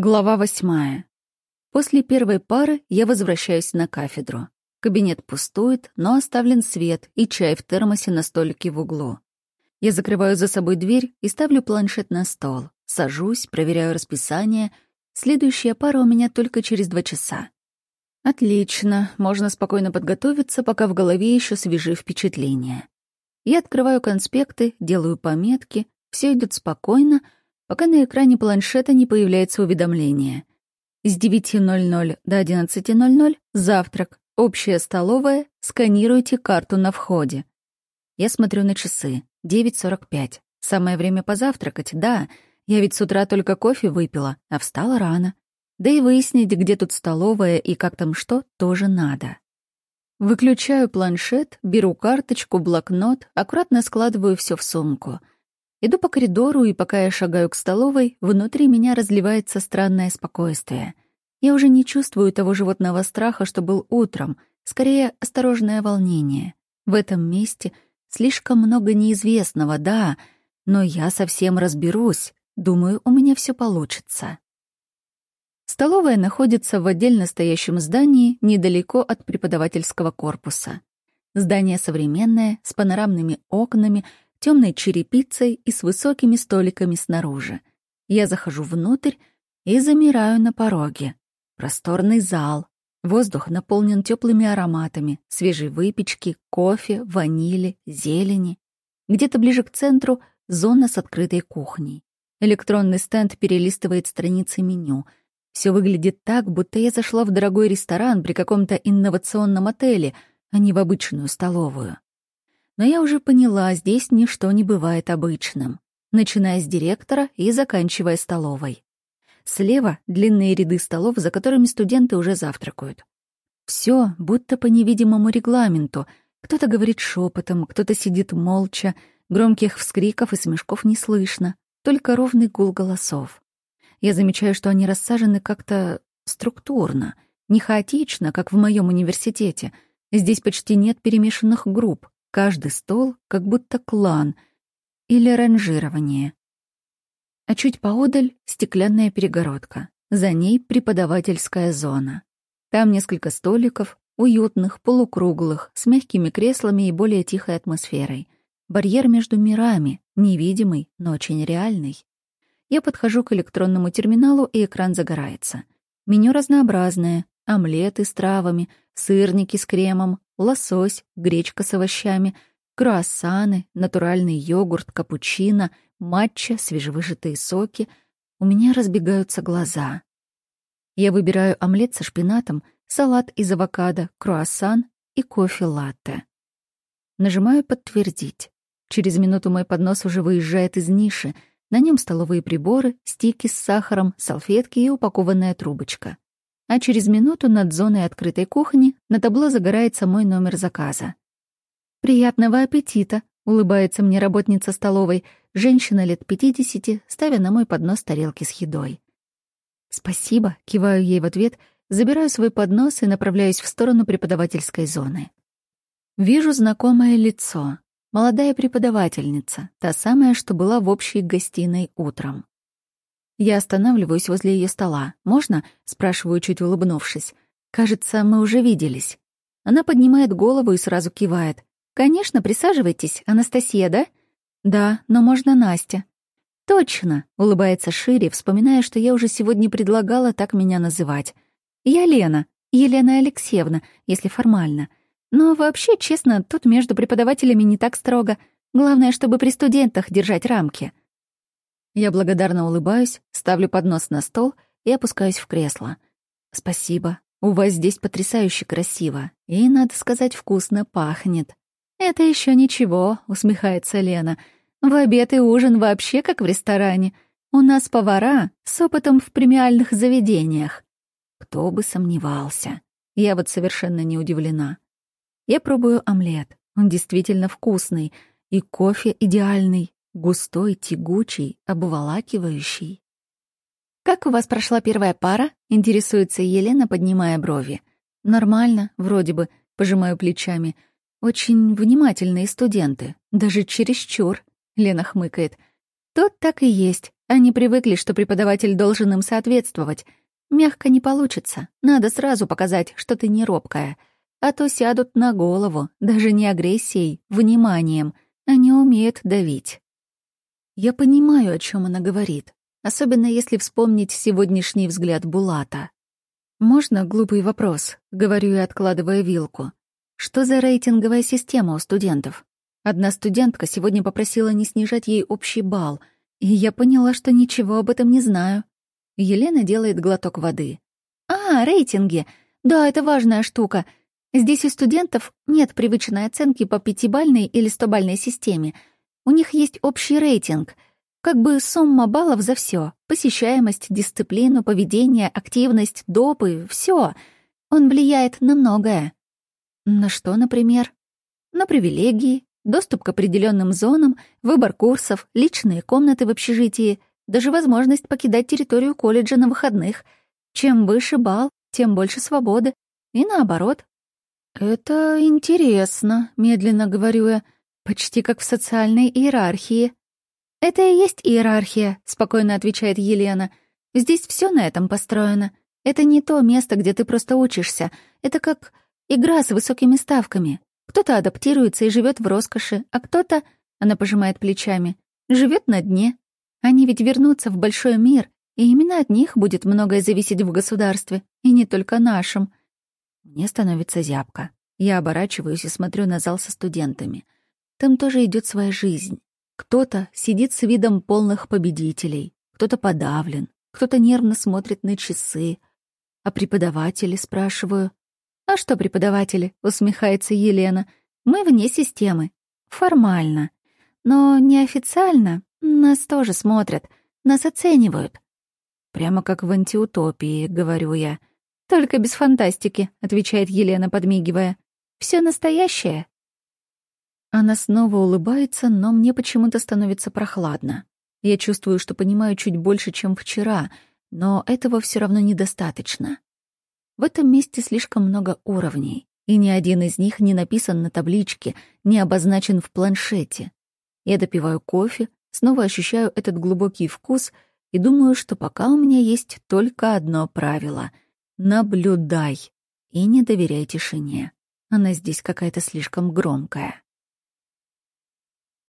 Глава восьмая. После первой пары я возвращаюсь на кафедру. Кабинет пустует, но оставлен свет и чай в термосе на столике в углу. Я закрываю за собой дверь и ставлю планшет на стол. Сажусь, проверяю расписание. Следующая пара у меня только через два часа. Отлично, можно спокойно подготовиться, пока в голове еще свежи впечатления. Я открываю конспекты, делаю пометки, все идет спокойно — пока на экране планшета не появляется уведомление. С 9.00 до 11.00 завтрак, общая столовая, сканируйте карту на входе. Я смотрю на часы. 9.45. Самое время позавтракать, да. Я ведь с утра только кофе выпила, а встала рано. Да и выяснить, где тут столовая и как там что, тоже надо. Выключаю планшет, беру карточку, блокнот, аккуратно складываю все в сумку — Иду по коридору, и пока я шагаю к столовой, внутри меня разливается странное спокойствие. Я уже не чувствую того животного страха, что был утром, скорее осторожное волнение. В этом месте слишком много неизвестного, да, но я совсем разберусь. Думаю, у меня все получится. Столовая находится в отдельно стоящем здании недалеко от преподавательского корпуса. Здание современное, с панорамными окнами — темной черепицей и с высокими столиками снаружи. Я захожу внутрь и замираю на пороге. Просторный зал. Воздух наполнен теплыми ароматами, свежей выпечки, кофе, ванили, зелени. Где-то ближе к центру — зона с открытой кухней. Электронный стенд перелистывает страницы меню. Все выглядит так, будто я зашла в дорогой ресторан при каком-то инновационном отеле, а не в обычную столовую. Но я уже поняла, здесь ничто не бывает обычным, начиная с директора и заканчивая столовой. Слева — длинные ряды столов, за которыми студенты уже завтракают. Все будто по невидимому регламенту. Кто-то говорит шепотом, кто-то сидит молча, громких вскриков и смешков не слышно, только ровный гул голосов. Я замечаю, что они рассажены как-то структурно, не хаотично, как в моем университете. Здесь почти нет перемешанных групп. Каждый стол как будто клан или ранжирование. А чуть поодаль — стеклянная перегородка. За ней преподавательская зона. Там несколько столиков, уютных, полукруглых, с мягкими креслами и более тихой атмосферой. Барьер между мирами, невидимый, но очень реальный. Я подхожу к электронному терминалу, и экран загорается. Меню разнообразное. Омлеты с травами, сырники с кремом, лосось, гречка с овощами, круассаны, натуральный йогурт, капучино, матча, свежевыжатые соки. У меня разбегаются глаза. Я выбираю омлет со шпинатом, салат из авокадо, круассан и кофе-латте. Нажимаю «Подтвердить». Через минуту мой поднос уже выезжает из ниши. На нем столовые приборы, стики с сахаром, салфетки и упакованная трубочка а через минуту над зоной открытой кухни на табло загорается мой номер заказа. «Приятного аппетита!» — улыбается мне работница столовой, женщина лет пятидесяти, ставя на мой поднос тарелки с едой. «Спасибо», — киваю ей в ответ, забираю свой поднос и направляюсь в сторону преподавательской зоны. Вижу знакомое лицо. Молодая преподавательница, та самая, что была в общей гостиной утром. Я останавливаюсь возле ее стола. «Можно?» — спрашиваю, чуть улыбнувшись. «Кажется, мы уже виделись». Она поднимает голову и сразу кивает. «Конечно, присаживайтесь, Анастасия, да?» «Да, но можно Настя». «Точно!» — улыбается шире, вспоминая, что я уже сегодня предлагала так меня называть. «Я Лена, Елена Алексеевна, если формально. Но вообще, честно, тут между преподавателями не так строго. Главное, чтобы при студентах держать рамки». Я благодарно улыбаюсь, ставлю поднос на стол и опускаюсь в кресло. «Спасибо. У вас здесь потрясающе красиво. И, надо сказать, вкусно пахнет». «Это еще ничего», — усмехается Лена. «В обед и ужин вообще как в ресторане. У нас повара с опытом в премиальных заведениях». Кто бы сомневался. Я вот совершенно не удивлена. Я пробую омлет. Он действительно вкусный. И кофе идеальный. Густой, тягучий, обволакивающий. «Как у вас прошла первая пара?» — интересуется Елена, поднимая брови. «Нормально, вроде бы», — пожимаю плечами. «Очень внимательные студенты, даже чересчур», — Лена хмыкает. «Тут так и есть. Они привыкли, что преподаватель должен им соответствовать. Мягко не получится. Надо сразу показать, что ты не робкая. А то сядут на голову, даже не агрессией, вниманием. Они умеют давить. Я понимаю, о чем она говорит, особенно если вспомнить сегодняшний взгляд Булата. «Можно глупый вопрос?» — говорю я, откладывая вилку. «Что за рейтинговая система у студентов?» Одна студентка сегодня попросила не снижать ей общий балл, и я поняла, что ничего об этом не знаю. Елена делает глоток воды. «А, рейтинги! Да, это важная штука. Здесь у студентов нет привычной оценки по пятибальной или стобальной системе — у них есть общий рейтинг, как бы сумма баллов за все: посещаемость, дисциплину, поведение, активность, допы, все. Он влияет на многое. На что, например? На привилегии, доступ к определенным зонам, выбор курсов, личные комнаты в общежитии, даже возможность покидать территорию колледжа на выходных. Чем выше балл, тем больше свободы. И наоборот. «Это интересно», — медленно говорю я. Почти как в социальной иерархии. «Это и есть иерархия», — спокойно отвечает Елена. «Здесь все на этом построено. Это не то место, где ты просто учишься. Это как игра с высокими ставками. Кто-то адаптируется и живет в роскоши, а кто-то, она пожимает плечами, живет на дне. Они ведь вернутся в большой мир, и именно от них будет многое зависеть в государстве, и не только нашем. Мне становится зябко. Я оборачиваюсь и смотрю на зал со студентами — там тоже идет своя жизнь. Кто-то сидит с видом полных победителей, кто-то подавлен, кто-то нервно смотрит на часы. А преподаватели, спрашиваю. «А что преподаватели?» — усмехается Елена. «Мы вне системы. Формально. Но неофициально нас тоже смотрят, нас оценивают». «Прямо как в антиутопии», — говорю я. «Только без фантастики», — отвечает Елена, подмигивая. Все настоящее, она снова улыбается, но мне почему-то становится прохладно. Я чувствую, что понимаю чуть больше, чем вчера, но этого все равно недостаточно. В этом месте слишком много уровней, и ни один из них не написан на табличке, не обозначен в планшете. Я допиваю кофе, снова ощущаю этот глубокий вкус и думаю, что пока у меня есть только одно правило — наблюдай и не доверяй тишине. Она здесь какая-то слишком громкая.